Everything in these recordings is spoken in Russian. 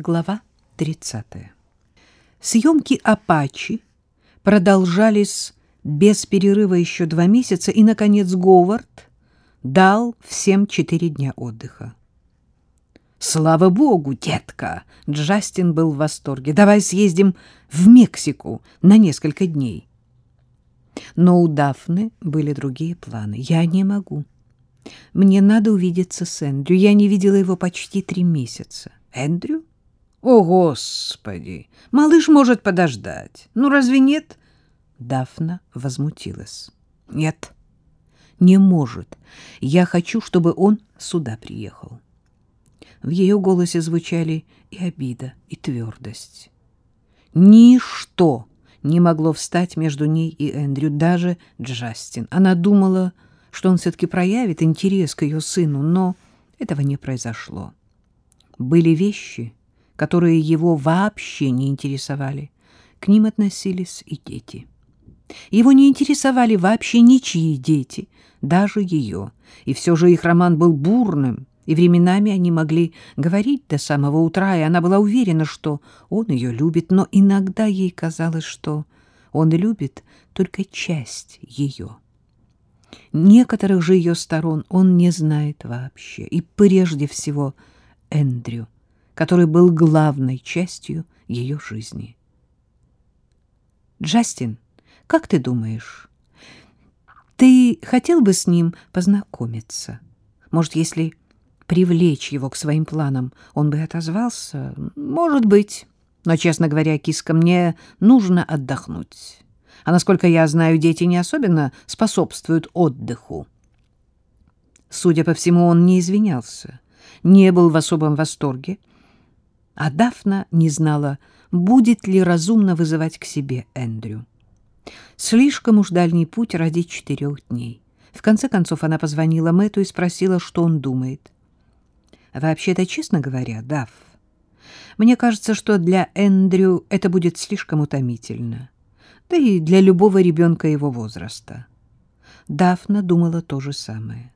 Глава 30. Съемки «Апачи» продолжались без перерыва еще два месяца, и, наконец, Говард дал всем четыре дня отдыха. «Слава богу, детка!» — Джастин был в восторге. «Давай съездим в Мексику на несколько дней». Но у Дафны были другие планы. «Я не могу. Мне надо увидеться с Эндрю. Я не видела его почти три месяца». «Эндрю?» О, Господи! Малыш может подождать. Ну, разве нет? Дафна возмутилась. Нет, не может. Я хочу, чтобы он сюда приехал. В ее голосе звучали и обида, и твердость. Ничто не могло встать между ней и Эндрю, даже Джастин. Она думала, что он все-таки проявит интерес к ее сыну, но этого не произошло. Были вещи, которые его вообще не интересовали. К ним относились и дети. Его не интересовали вообще ничьи дети, даже ее. И все же их роман был бурным, и временами они могли говорить до самого утра, и она была уверена, что он ее любит, но иногда ей казалось, что он любит только часть ее. Некоторых же ее сторон он не знает вообще, и прежде всего Эндрю — который был главной частью ее жизни. «Джастин, как ты думаешь, ты хотел бы с ним познакомиться? Может, если привлечь его к своим планам, он бы отозвался? Может быть. Но, честно говоря, киска, мне нужно отдохнуть. А насколько я знаю, дети не особенно способствуют отдыху. Судя по всему, он не извинялся, не был в особом восторге, а Дафна не знала, будет ли разумно вызывать к себе Эндрю. Слишком уж дальний путь ради четырех дней. В конце концов она позвонила Мэтту и спросила, что он думает. «Вообще-то, честно говоря, Даф, мне кажется, что для Эндрю это будет слишком утомительно. Да и для любого ребенка его возраста». Дафна думала то же самое.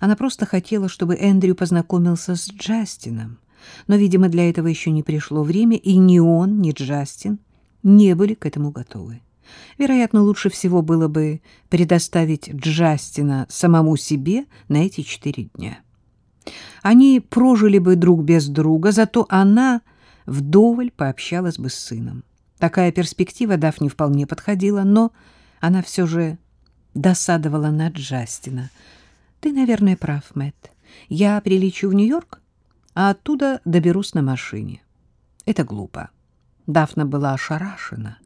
Она просто хотела, чтобы Эндрю познакомился с Джастином. Но, видимо, для этого еще не пришло время, и ни он, ни Джастин не были к этому готовы. Вероятно, лучше всего было бы предоставить Джастина самому себе на эти четыре дня. Они прожили бы друг без друга, зато она вдоволь пообщалась бы с сыном. Такая перспектива Дафне вполне подходила, но она все же досадовала на Джастина. «Ты, наверное, прав, Мэтт. Я прилечу в Нью-Йорк, а оттуда доберусь на машине. Это глупо. Дафна была ошарашена.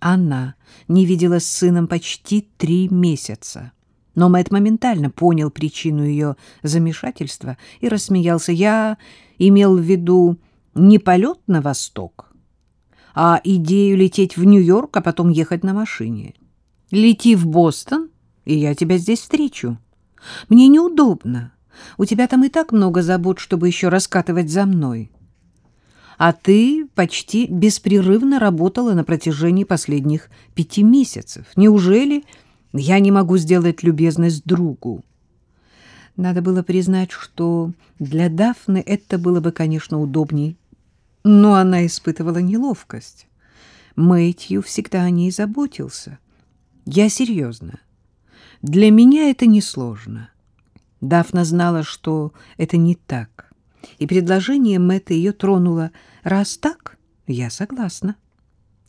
Она не виделась с сыном почти три месяца. Но Мэтт моментально понял причину ее замешательства и рассмеялся. Я имел в виду не полет на восток, а идею лететь в Нью-Йорк, а потом ехать на машине. Лети в Бостон, и я тебя здесь встречу. Мне неудобно. У тебя там и так много забот, чтобы еще раскатывать за мной. А ты почти беспрерывно работала на протяжении последних пяти месяцев. Неужели я не могу сделать любезность другу? Надо было признать, что для Дафны это было бы, конечно, удобней, но она испытывала неловкость. Мэтью всегда о ней заботился. Я серьезно. Для меня это несложно. Дафна знала, что это не так, и предложение Мэтта ее тронуло. «Раз так, я согласна».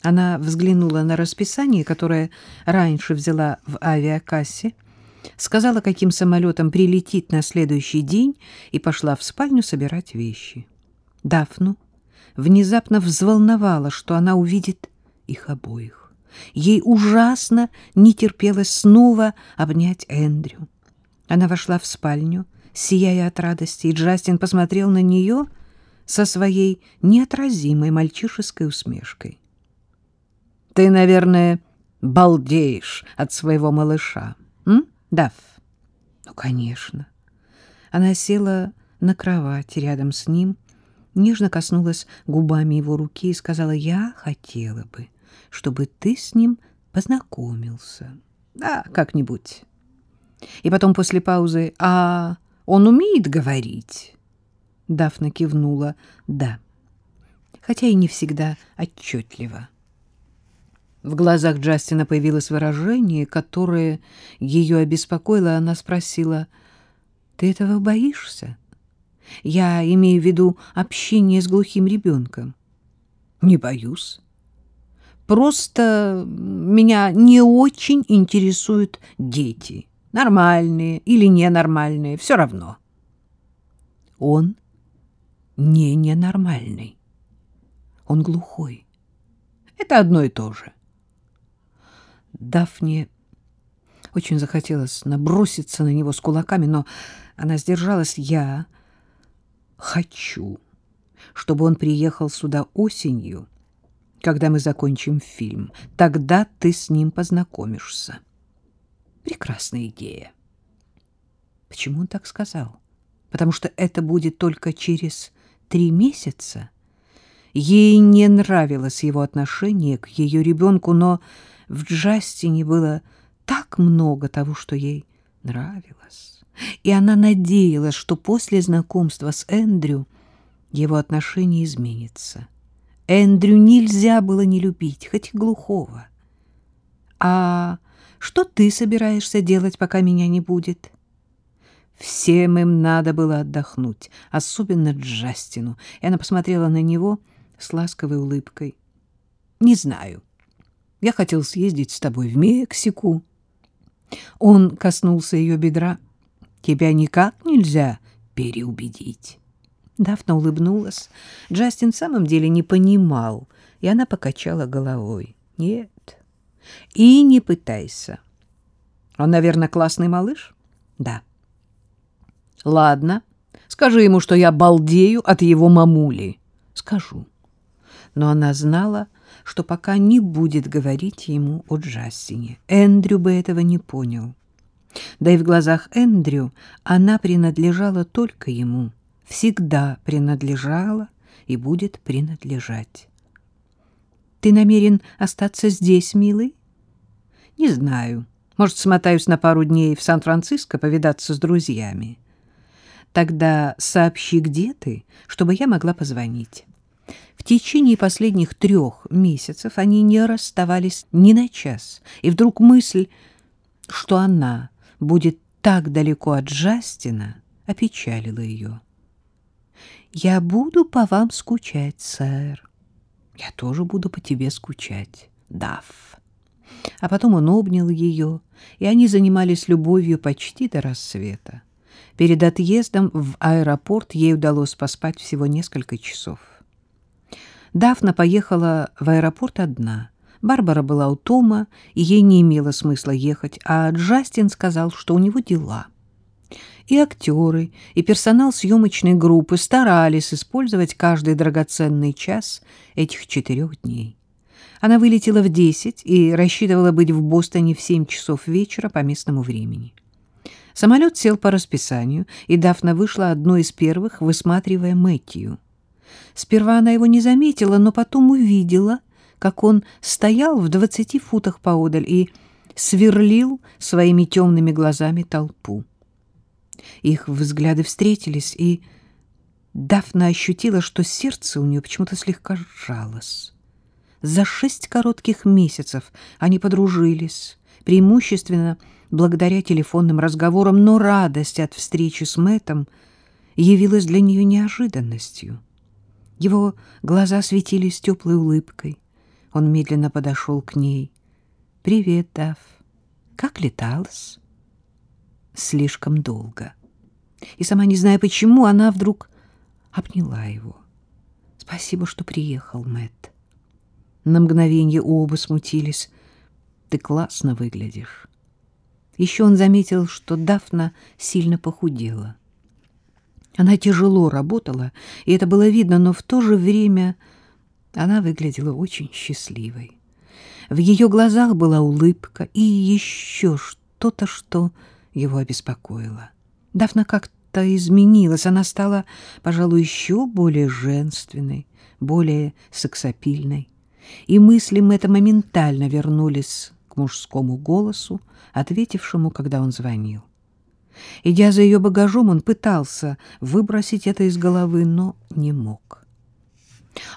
Она взглянула на расписание, которое раньше взяла в авиакассе, сказала, каким самолетом прилетит на следующий день, и пошла в спальню собирать вещи. Дафну внезапно взволновала, что она увидит их обоих. Ей ужасно не терпелось снова обнять Эндрю. Она вошла в спальню, сияя от радости, и Джастин посмотрел на нее со своей неотразимой мальчишеской усмешкой. — Ты, наверное, балдеешь от своего малыша, м, Даф? — Ну, конечно. Она села на кровать рядом с ним, нежно коснулась губами его руки и сказала, «Я хотела бы, чтобы ты с ним познакомился. Да, как-нибудь». И потом после паузы «А он умеет говорить?» Дафна кивнула «Да». хотя и не всегда отчетливо. В глазах Джастина появилось выражение, которое ее обеспокоило. Она спросила, «Ты этого боишься? Я имею в виду общение с глухим ребенком». «Не боюсь. Просто меня не очень интересуют дети. Нормальные или ненормальные, все равно». Он не ненормальный. Он глухой. Это одно и то же. Дафне очень захотелось наброситься на него с кулаками, но она сдержалась. Я хочу, чтобы он приехал сюда осенью, когда мы закончим фильм. Тогда ты с ним познакомишься. Прекрасная идея. Почему он так сказал? Потому что это будет только через три месяца. Ей не нравилось его отношение к ее ребенку, но в Джастине было так много того, что ей нравилось. И она надеялась, что после знакомства с Эндрю его отношение изменится. Эндрю нельзя было не любить, хоть и глухого. «А что ты собираешься делать, пока меня не будет?» Всем им надо было отдохнуть, особенно Джастину. И она посмотрела на него с ласковой улыбкой. «Не знаю. Я хотел съездить с тобой в Мексику». Он коснулся ее бедра. «Тебя никак нельзя переубедить». Дафна улыбнулась. Джастин в самом деле не понимал, и она покачала головой. «Нет, и не пытайся. Он, наверное, классный малыш?» «Да». Ладно, скажи ему, что я балдею от его мамули. Скажу. Но она знала, что пока не будет говорить ему о Джастине. Эндрю бы этого не понял. Да и в глазах Эндрю она принадлежала только ему. Всегда принадлежала и будет принадлежать. Ты намерен остаться здесь, милый? Не знаю. Может, смотаюсь на пару дней в Сан-Франциско повидаться с друзьями. Тогда сообщи, где ты, чтобы я могла позвонить. В течение последних трех месяцев они не расставались ни на час, и вдруг мысль, что она будет так далеко от Джастина, опечалила ее. «Я буду по вам скучать, сэр. Я тоже буду по тебе скучать, Дафф». А потом он обнял ее, и они занимались любовью почти до рассвета. Перед отъездом в аэропорт ей удалось поспать всего несколько часов. Дафна поехала в аэропорт одна. Барбара была у Тома, и ей не имело смысла ехать, а Джастин сказал, что у него дела. И актеры, и персонал съемочной группы старались использовать каждый драгоценный час этих четырех дней. Она вылетела в десять и рассчитывала быть в Бостоне в семь часов вечера по местному времени. Самолет сел по расписанию, и Дафна вышла одной из первых, высматривая Мэтью. Сперва она его не заметила, но потом увидела, как он стоял в двадцати футах поодаль и сверлил своими темными глазами толпу. Их взгляды встретились, и Дафна ощутила, что сердце у нее почему-то слегка сжалось. За шесть коротких месяцев они подружились, преимущественно благодаря телефонным разговорам, но радость от встречи с Мэттом явилась для нее неожиданностью. Его глаза светились теплой улыбкой. Он медленно подошел к ней. «Привет, Дав. Как леталась?» «Слишком долго». И сама не зная почему, она вдруг обняла его. «Спасибо, что приехал, Мэтт». На мгновение оба смутились. «Ты классно выглядишь». Еще он заметил, что Дафна сильно похудела. Она тяжело работала, и это было видно, но в то же время она выглядела очень счастливой. В ее глазах была улыбка и еще что-то, что его обеспокоило. Дафна как-то изменилась, она стала, пожалуй, еще более женственной, более сексапильной. И мысли Мэтта моментально вернулись к мужскому голосу, ответившему, когда он звонил. Идя за ее багажом, он пытался выбросить это из головы, но не мог.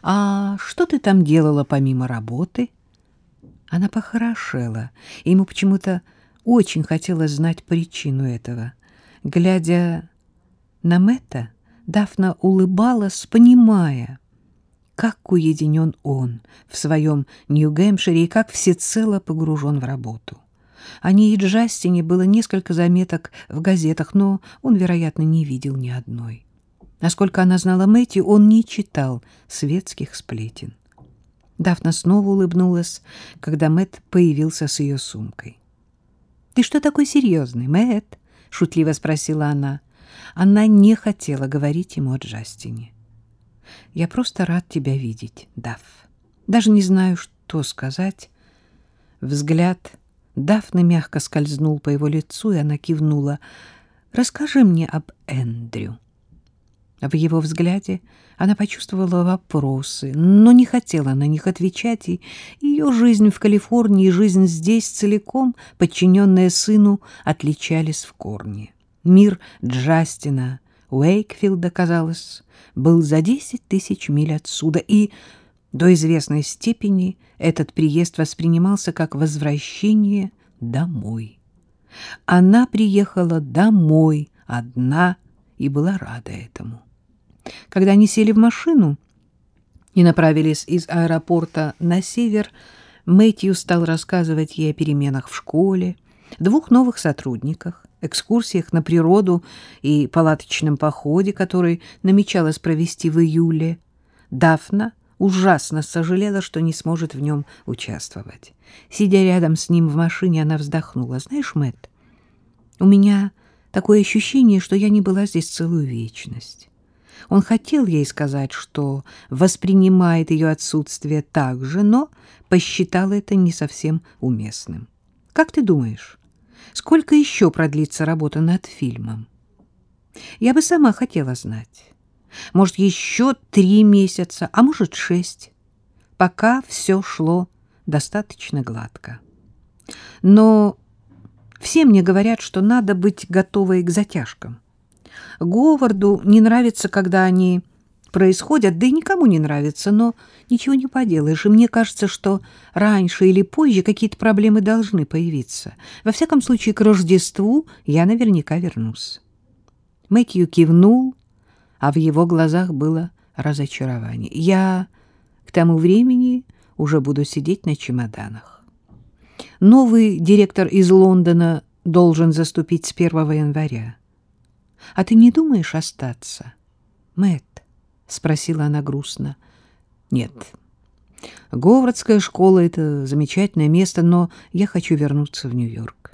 А что ты там делала помимо работы? Она похорошела, и ему почему-то очень хотелось знать причину этого. Глядя на Мэтта, Дафна улыбалась, понимая, как уединен он в своем Нью-Гэмпшире и как всецело погружен в работу. О ней и Джастине было несколько заметок в газетах, но он, вероятно, не видел ни одной. Насколько она знала Мэтти, он не читал светских сплетен. Дафна снова улыбнулась, когда Мэт появился с ее сумкой. — Ты что такой серьезный, Мэт? — шутливо спросила она. Она не хотела говорить ему о Джастине. — Я просто рад тебя видеть, Даф. Даже не знаю, что сказать. Взгляд Дафны мягко скользнул по его лицу, и она кивнула. — Расскажи мне об Эндрю. В его взгляде она почувствовала вопросы, но не хотела на них отвечать, и ее жизнь в Калифорнии и жизнь здесь целиком, подчиненная сыну, отличались в корне. Мир Джастина Уэйкфилда, казалось, был за десять тысяч миль отсюда, и до известной степени этот приезд воспринимался как возвращение домой. Она приехала домой одна и была рада этому. Когда они сели в машину и направились из аэропорта на север, Мэтью стал рассказывать ей о переменах в школе, двух новых сотрудниках, экскурсиях на природу и палаточном походе, который намечалось провести в июле. Дафна ужасно сожалела, что не сможет в нем участвовать. Сидя рядом с ним в машине, она вздохнула. «Знаешь, Мэтт, у меня такое ощущение, что я не была здесь целую вечность». Он хотел ей сказать, что воспринимает ее отсутствие так же, но посчитал это не совсем уместным. «Как ты думаешь, сколько еще продлится работа над фильмом?» «Я бы сама хотела знать. Может, еще три месяца, а может, шесть, пока все шло достаточно гладко. Но все мне говорят, что надо быть готовой к затяжкам. Говарду не нравится, когда они происходят, да и никому не нравится, но ничего не поделаешь. И мне кажется, что раньше или позже какие-то проблемы должны появиться. Во всяком случае, к Рождеству я наверняка вернусь. Мэтью кивнул, а в его глазах было разочарование. Я к тому времени уже буду сидеть на чемоданах. Новый директор из Лондона должен заступить с 1 января. А ты не думаешь остаться? Мэтт, спросила она грустно. Нет. Говардская школа это замечательное место, но я хочу вернуться в Нью-Йорк.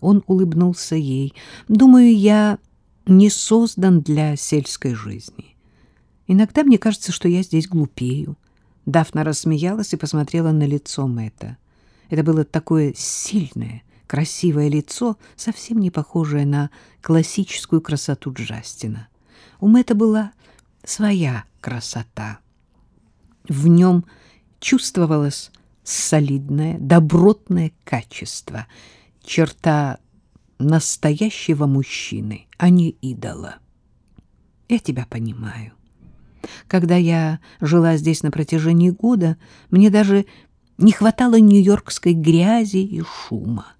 Он улыбнулся ей. Думаю, я не создан для сельской жизни. Иногда мне кажется, что я здесь глупею. Дафна рассмеялась и посмотрела на лицо Мэтта. Это было такое сильное, красивое лицо, совсем не похожее на классическую красоту Джастина. У Мэтта была своя красота. В нем чувствовалось солидное, добротное качество, черта настоящего мужчины, а не идола. Я тебя понимаю. Когда я жила здесь на протяжении года, мне даже не хватало нью-йоркской грязи и шума.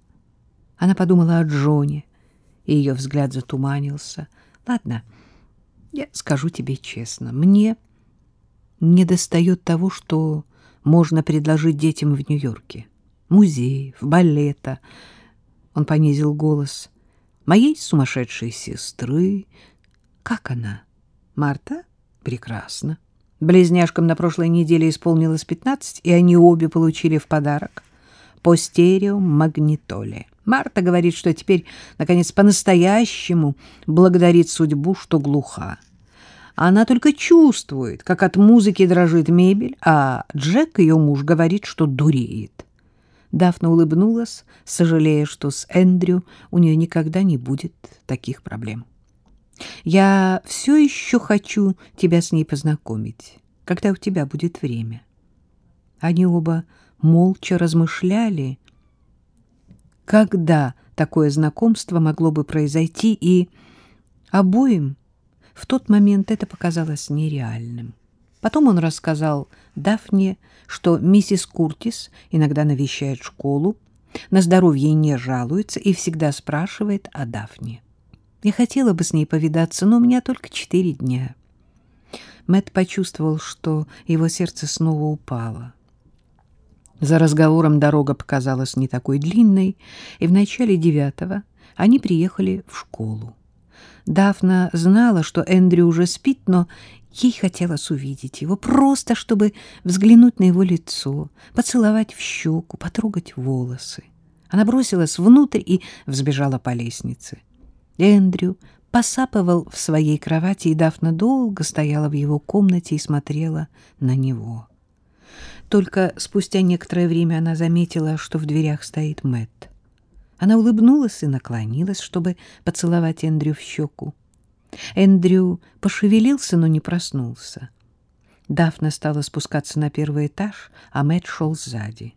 Она подумала о Джоне, и ее взгляд затуманился. Ладно, я скажу тебе честно, мне не достает того, что можно предложить детям в Нью-Йорке. Музеев, балета. Он понизил голос. Моей сумасшедшей сестры. Как она? Марта? Прекрасно. Близняшкам на прошлой неделе исполнилось пятнадцать, и они обе получили в подарок по стереомагнитоле. Марта говорит, что теперь, наконец, по-настоящему благодарит судьбу, что глуха. Она только чувствует, как от музыки дрожит мебель, а Джек, ее муж, говорит, что дуреет. Дафна улыбнулась, сожалея, что с Эндрю у нее никогда не будет таких проблем. «Я все еще хочу тебя с ней познакомить, когда у тебя будет время». Они оба молча размышляли, когда такое знакомство могло бы произойти, и обоим в тот момент это показалось нереальным. Потом он рассказал Дафне, что миссис Куртис иногда навещает школу, на здоровье не жалуется и всегда спрашивает о Дафне. Я хотела бы с ней повидаться, но у меня только четыре дня. Мэт почувствовал, что его сердце снова упало. За разговором дорога показалась не такой длинной, и в начале девятого они приехали в школу. Дафна знала, что Эндрю уже спит, но ей хотелось увидеть его, просто чтобы взглянуть на его лицо, поцеловать в щеку, потрогать волосы. Она бросилась внутрь и взбежала по лестнице. Эндрю посапывал в своей кровати, и Дафна долго стояла в его комнате и смотрела на него. Только спустя некоторое время она заметила, что в дверях стоит Мэтт. Она улыбнулась и наклонилась, чтобы поцеловать Эндрю в щеку. Эндрю пошевелился, но не проснулся. Дафна стала спускаться на первый этаж, а Мэтт шел сзади.